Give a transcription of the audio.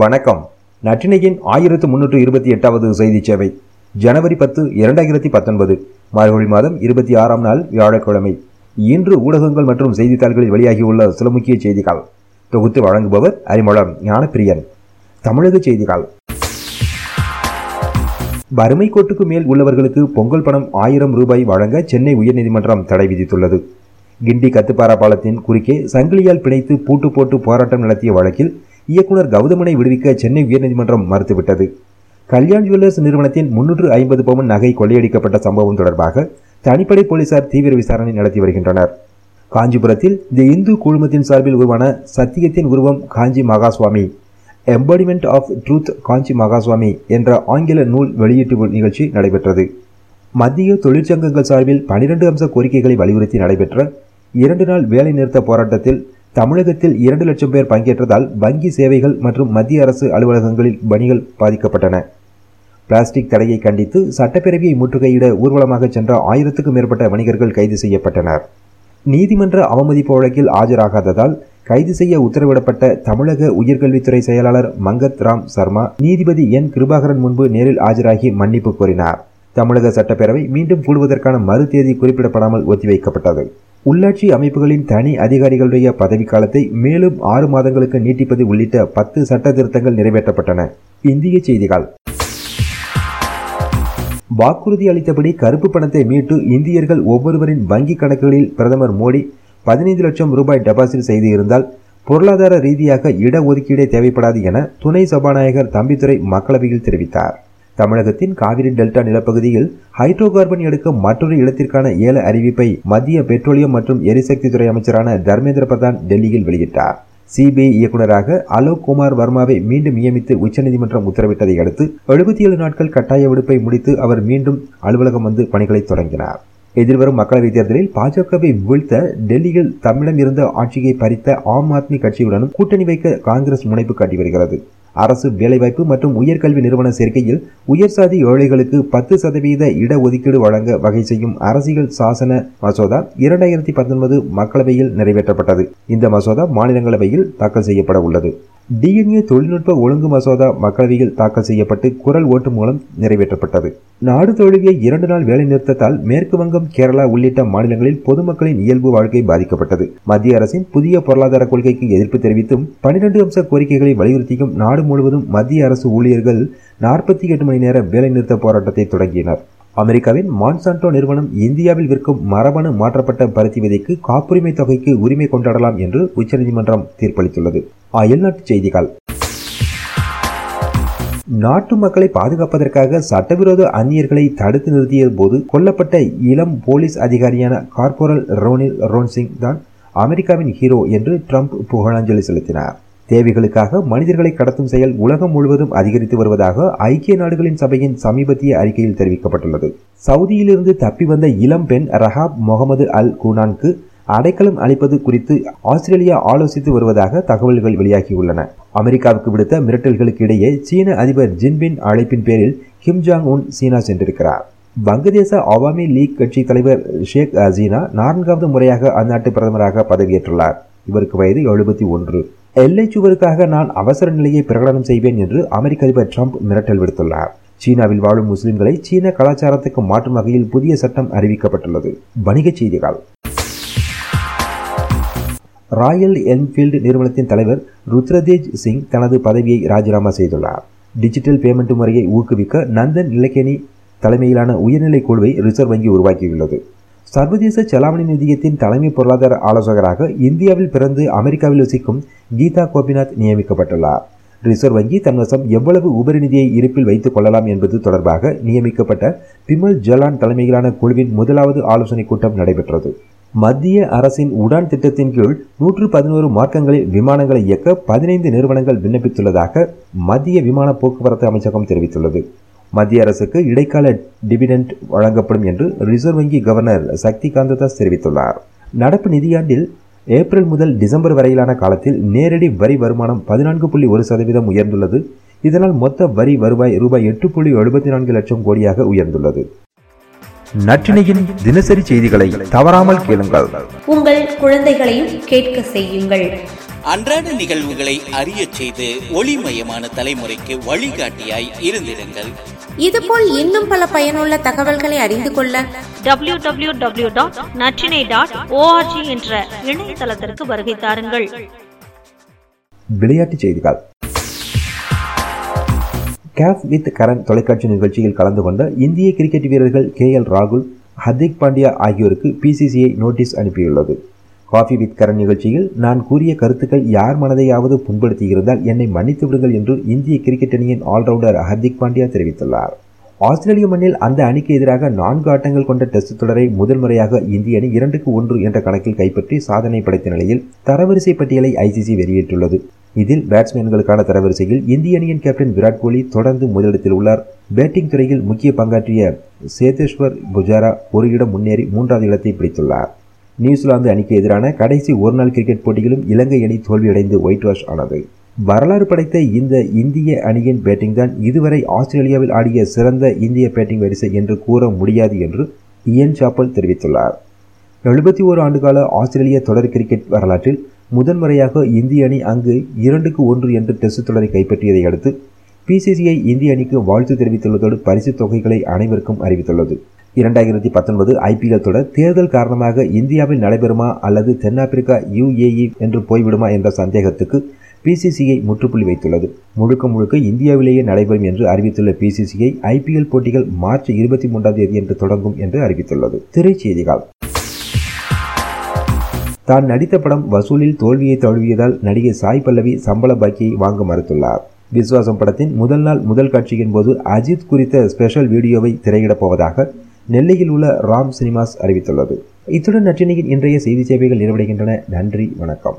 வணக்கம். நற்றினையின் ஆயிரத்து முன்னூற்று இருபத்தி எட்டாவது செய்தி சேவை ஜனவரி பத்து இரண்டாயிரத்தி பத்தொன்பது. மார்கழி மாதம் இருபத்தி ஆறாம் நாள் வியாழக்கிழமை. இன்று ஊடகங்கள் மற்றும் செய்தித்தாள்களில் வெளியாகியுள்ள சில முக்கிய செய்திகள். தொகுத்து வழங்குபவர் அறிமுகம் ஞானப்பிரியன். தமிழக செய்திகள். வறுமை கோட்டுக்கு மேல் உள்ளவர்களுக்கு பொங்கல் பணம் ஆயிரம் ரூபாய் வழங்க சென்னை உயர்நீதிமன்றம் தடை விதித்துள்ளது. கிண்டி கத்துப்பாரா பாலத்தின் குறுக்கே சங்கிலியால் பிணைத்து பூட்டு போட்டு போராட்டம் நடத்திய வழக்கில் இயக்குநர் கௌதமனை விடுவிக்க சென்னை உயர்நீதிமன்றம் மறுத்துவிட்டது. கல்யாண் ஜுவல்லர்ஸ் நிறுவனத்தின் முன்னூற்று ஐம்பது பவுன் நகை கொள்ளையடிக்கப்பட்ட சம்பவம் தொடர்பாக தனிப்படை போலீசார் தீவிர விசாரணை நடத்தி வருகின்றனர். காஞ்சிபுரத்தில் தி இந்து குழுமத்தின் சார்பில் உருவான சத்தியத்தின் உருவம் Kanchi Mahaswami embodiment of truth Kanchi Mahaswami என்ற ஆங்கில நூல் வெளியீட்டு நிகழ்ச்சி நடைபெற்றது. மத்திய தொழிற்சங்கங்கள் சார்பில் பனிரெண்டு அம்ச கோரிக்கைகளை வலியுறுத்தி நடைபெற்ற இரண்டு நாள் வேலைநிறுத்த போராட்டத்தில் தமிழகத்தில் இரண்டு லட்சம் பேர் பங்கேற்றதால் வங்கி சேவைகள் மற்றும் மத்திய அரசு அலுவலகங்களில் பணிகள் பாதிக்கப்பட்டன. பிளாஸ்டிக் தடையை கண்டித்து சட்டப்பேரவையை முற்றுகையிட ஊர்வலமாக சென்ற ஆயிரத்துக்கும் மேற்பட்ட வணிகர்கள் கைது செய்யப்பட்டனர். நீதிமன்ற அவமதிப்பு வழக்கில் ஆஜராகாததால் கைது செய்ய உத்தரவிடப்பட்ட தமிழக உயர்கல்வித்துறை செயலாளர் மங்கத் ராம் சர்மா நீதிபதி என். கிருபாகரன் முன்பு நேரில் ஆஜராகி மன்னிப்பு கோரினார். தமிழக சட்டப்பேரவை மீண்டும் கூடுவதற்கான மறு தேதி குறிப்பிடப்படாமல் ஒத்திவைக்கப்பட்டது. உள்ளாட்சி அமைப்புகளின் தனி அதிகாரிகளுடைய பதவிக்காலத்தை மேலும் ஆறு மாதங்களுக்கு நீட்டிப்பது உள்ளிட்ட பத்து சட்ட திருத்தங்கள் நிறைவேற்றப்பட்டன. இந்திய செய்திகள். வாக்குறுதி அளித்தபடி கருப்பு பணத்தை மீட்டு இந்தியர்கள் ஒவ்வொருவரின் வங்கிக் கணக்குகளில் பிரதமர் மோடி பதினைந்து லட்சம் ரூபாய் டெபாசிட் செய்து இருந்தால் பொருளாதார ரீதியாக இடஒதுக்கீடே தேவைப்படாது என துணை சபாநாயகர் தம்பித்துறை மக்களவையில் தெரிவித்தார். தமிழகத்தின் காவிரி டெல்டா நிலப்பகுதியில் ஹைட்ரோ கார்பன் எடுக்க மற்றொரு இடத்திற்கான ஏல அறிவிப்பை மத்திய பெட்ரோலியம் மற்றும் எரிசக்தி துறை அமைச்சரான தர்மேந்திர பிரதான் டெல்லியில் வெளியிட்டார். சிபிஐ இயக்குநராக அலோக் குமார் வர்மாவை மீண்டும் நியமித்து உச்சநீதிமன்றம் உத்தரவிட்டதை அடுத்து எழுபத்தி ஏழு நாட்கள் கட்டாய விடுப்பை முடித்து அவர் மீண்டும் அலுவலகம் வந்து பணிகளை தொடங்கினார். எதிர்வரும் மக்களவைத் தேர்தலில் பாஜகவை வீழ்த்த டெல்லியில் தம்மிடம் இருந்த ஆட்சியை பறித்த ஆம் ஆத்மி கட்சியுடனும் கூட்டணி வைக்க காங்கிரஸ் முனைப்பு காட்டி வருகிறது. அரசு வேலைவாய்ப்பு மற்றும் உயர்கல்வி நிறுவன சேர்க்கையில் உயர்சாதி ஏழைகளுக்கு பத்து சதவீத இடஒதுக்கீடு வழங்க வகை செய்யும் அரசியல் சாசன மசோதா இரண்டாயிரத்தி பத்தொன்பது மக்களவையில் நிறைவேற்றப்பட்டது. இந்த மசோதா மாநிலங்களவையில் தாக்கல் செய்யப்பட உள்ளது. டிஎன்ஏ தொழில்நுட்ப ஒழுங்கு மசோதா மக்களவையில் தாக்கல் செய்யப்பட்டு குரல் ஓட்டு மூலம் நிறைவேற்றப்பட்டது. நாடு தழுவிய இரண்டு நாள் வேலை நிறுத்தத்தால் மேற்கு வங்கம் கேரளா உள்ளிட்ட மாநிலங்களில் பொதுமக்களின் இயல்பு வாழ்க்கை பாதிக்கப்பட்டது. மத்திய அரசின் புதிய பொருளாதார கொள்கைக்கு எதிர்ப்பு தெரிவித்தும் பனிரெண்டு அம்ச கோரிக்கைகளை வலியுறுத்தியும் நாடு முழுவதும் மத்திய அரசு ஊழியர்கள் நாற்பத்தி எட்டு மணி நேர வேலைநிறுத்த போராட்டத்தை தொடங்கினர். அமெரிக்காவின் மான்சான்டோ நிறுவனம் இந்தியாவில் விற்கும் மரபணு மாற்றப்பட்ட பருத்தி விதைக்கு காப்புரிமை தொகைக்கு உரிமை கொண்டாடலாம் என்று உச்சநீதிமன்றம் தீர்ப்பளித்துள்ளது. அயல்நாட்டு செய்திகள். நாட்டு மக்களை பாதுகாப்பதற்காக சட்டவிரோத அந்நியர்களை தடுத்து நிறுத்திய போது கொல்லப்பட்ட இளம் போலீஸ் அதிகாரியான கார்போரல் ரோனில் ரோன்சிங் தான் அமெரிக்காவின் ஹீரோ என்று ட்ரம்ப் புகழாஞ்சலி செலுத்தினார். தேவைகளுக்காக மனிதர்களை கடத்தும் செயல் உலகம் முழுவதும் அதிகரித்து வருவதாக ஐக்கிய நாடுகளின் சபையின் சமீபத்திய அறிக்கையில் தெரிவிக்கப்பட்டுள்ளது. சவுதியிலிருந்து தப்பி வந்த இளம் பெண் ரஹாப் முகமது அல் குனான்கு அடைக்கலம் அளிப்பது குறித்து ஆஸ்திரேலியா ஆலோசித்து வருவதாக தகவல்கள் வெளியாகியுள்ளன. அமெரிக்காவுக்கு விடுத்த மிரட்டல்களுக்கு இடையே சீன அதிபர் ஜின்பின் அழைப்பின் பேரில் கிம் ஜாங் உன் சீனா சென்றிருக்கிறார். வங்கதேச அவாமி லீக் கட்சி தலைவர் ஷேக் ஹசீனா நான்காவது முறையாக அந்நாட்டு பிரதமராக பதவியேற்றுள்ளார். இவருக்கு வயது எழுபத்தி ஒன்று. எல்லை சுவருக்காக நான் அவசர நிலையை பிரகடனம் செய்வேன் என்று அமெரிக்க அதிபர் ட்ரம்ப் மிரட்டல் விடுத்துள்ளார். சீனாவில் வாழும் முஸ்லிம்களை சீன கலாச்சாரத்துக்கு மாற்றும் வகையில் புதிய சட்டம் அறிவிக்கப்பட்டுள்ளது. வணிகச் செய்திகள். ராயல் என்ஃபீல்டு நிறுவனத்தின் தலைவர் ருத்ரதேஜ் சிங் தனது பதவியை ராஜினாமா செய்துள்ளார். டிஜிட்டல் பேமெண்ட் முறையை ஊக்குவிக்க நந்தன் நிலக்கேணி தலைமையிலான உயர்நிலை குழுவை ரிசர்வ் வங்கி உருவாக்கியுள்ளது. சர்வதேச செலாவணி நிதியத்தின் தலைமை பொருளாதார ஆலோசகராக இந்தியாவில் பிறந்து அமெரிக்காவில் வசிக்கும் கீதா கோபிநாத் நியமிக்கப்பட்டுள்ளார். ரிசர்வ் வங்கி தன்வசம் எவ்வளவு உபரி நிதியை இருப்பில் வைத்துக் கொள்ளலாம் என்பது தொடர்பாக நியமிக்கப்பட்ட பிமல் ஜலான் தலைமையிலான குழுவின் முதலாவது ஆலோசனைக் கூட்டம் நடைபெற்றது. மத்திய அரசின் உடான் திட்டத்தின் கீழ் நூற்று பதினோரு மார்க்கங்களில் விமானங்களை இயக்க பதினைந்து நிறுவனங்கள் விண்ணப்பித்துள்ளதாக மத்திய விமான போக்குவரத்து அமைச்சகம் தெரிவித்துள்ளது. மத்திய அரசுக்கு இடைக்கால டிவிடெண்ட் வழங்கப்படும் என்று ரிசர்வ் வங்கி கவர்னர் சக்தி காந்ததாஸ் தெரிவித்துள்ளார். நடப்பு நிதியாண்டில் ஏப்ரல் முதல் டிசம்பர் வரையிலான காலத்தில் நேரடி வரி வருமானம் பதினான்கு புள்ளி ஒரு சதவீதம் உயர்ந்துள்ளது. இதனால் மொத்த வரி வருவாய் ரூபாய் எட்டு புள்ளி எழுபத்தி நான்கு லட்சம் கோடியாக உயர்ந்துள்ளது. நற்றினையின் தினசரி செய்திகளை தவறாமல் கேளுங்கள். உங்கள் குழந்தைகளையும் கேட்க செய்யுங்கள். அன்றாட நிகழ்வுகளை அறியச் செய்து ஒளிமயமான தலைமுறைக்கு வழிகாட்டியாய் இருந்திருங்கள் இதுபோல் இன்னும் பல பயனுள்ள தகவல்களை அறிந்து கொள்ள W W W dot Natrinai dot ORG என்ற இணையதளத்திற்கு வருகை தாருங்கள். விளையாட்டுச் செய்திகள். கேஃப் வித் கரண் தொலைக்காட்சி நிகழ்ச்சியில் கலந்து கொண்ட இந்திய கிரிக்கெட் வீரர்கள் கே எல் ராகுல் ஹர்திக் பாண்டியா ஆகியோருக்கு பிசிசிஐ நோட்டீஸ் அனுப்பியுள்ளது. காஃபி வித் கரண் நிகழ்ச்சியில் நான் கூறிய கருத்துக்கள் யார் மனதையாவது புண்படுத்தியிருந்தால் என்னை மன்னித்து விடுங்கள் என்று இந்திய கிரிக்கெட் அணியின் ஆல்ரவுண்டர் ஹர்திக் பாண்டியா தெரிவித்துள்ளார். ஆஸ்திரேலிய மண்ணில் அந்த அணிக்கு எதிராக நான்கு ஆட்டங்கள் கொண்ட டெஸ்ட் தொடரை முதல் முறையாக இந்திய அணி இரண்டுக்கு ஒன்று என்ற கணக்கில் கைப்பற்றி சாதனை படைத்த நிலையில் தரவரிசை பட்டியலை ஐசிசி வெளியிட்டுள்ளது. இதில் பேட்ஸ்மேன்களுக்கான தரவரிசையில் இந்திய அணியின் கேப்டன் விராட் கோலி தொடர்ந்து முதலிடத்தில் உள்ளார். பேட்டிங் துறையில் முக்கிய பங்காற்றிய சேதேஸ்வர் புஜாரா ஒரு இடம் முன்னேறி மூன்றாவது இடத்தை பிடித்துள்ளார். நியூசிலாந்து அணிக்கு எதிரான கடைசி ஒருநாள் கிரிக்கெட் போட்டியிலும் இலங்கை அணி தோல்வியடைந்து ஒயிட் வாஷ் ஆனது. வரலாறு படைத்த இந்த இந்திய அணியின் பேட்டிங் தான் இதுவரை ஆஸ்திரேலியாவில் ஆடிய சிறந்த இந்திய பேட்டிங் வரிசை என்று கூற முடியாது என்று இயன் சாப்பல் தெரிவித்துள்ளார். எழுபத்தி ஓரு ஆண்டுகால ஆஸ்திரேலிய தொடர் கிரிக்கெட் வரலாற்றில் முதன்முறையாக இந்திய அணி அங்கு இரண்டுக்கு ஒன்று என்று டெஸ்ட் தொடரை கைப்பற்றியதை அடுத்து பிசிசிஐ இந்திய அணிக்கு வாழ்த்து தெரிவித்துள்ளதோடு பரிசு தொகைகளை அனைவருக்கும் அறிவித்துள்ளது. இரண்டாயிரத்தி பத்தொன்பது ஐபிஎல் தொடர் தேர்தல் காரணமாக இந்தியாவில் நடைபெறுமா அல்லது தென்னாப்பிரிக்கா யுஏஇ என்று போய்விடுமா என்ற சந்தேகத்துக்கு பிசிசிஐ முற்றுப்புள்ளி வைத்துள்ளது. முழுக்க முழுக்க இந்தியாவிலேயே நடைபெறும் என்று அறிவித்துள்ள பிசிசிஐ ஐபிஎல் போட்டிகள் மார்ச் இருபத்தி மூன்றாம் தேதி என்று தொடங்கும் என்று அறிவித்துள்ளது. திரைச்செய்திகள். தான் நடித்த படம் வசூலில் தோல்வியை தழுவியதால் நடிகை சாய் பல்லவி சம்பள பாக்கியை வாங்க மறுத்துள்ளார். விஸ்வாசம் படத்தின் முதல் நாள் முதல் காட்சியின் போது அஜித் குறித்த ஸ்பெஷல் வீடியோவை திரையிடப் போவதாக நெல்லையில் உள்ள ராம் சினிமாஸ் அறிவித்துள்ளது. இத்துடன் நற்றினையின் இன்றைய செய்தி சேவைகள் நிறைவடைகின்றன. நன்றி வணக்கம்.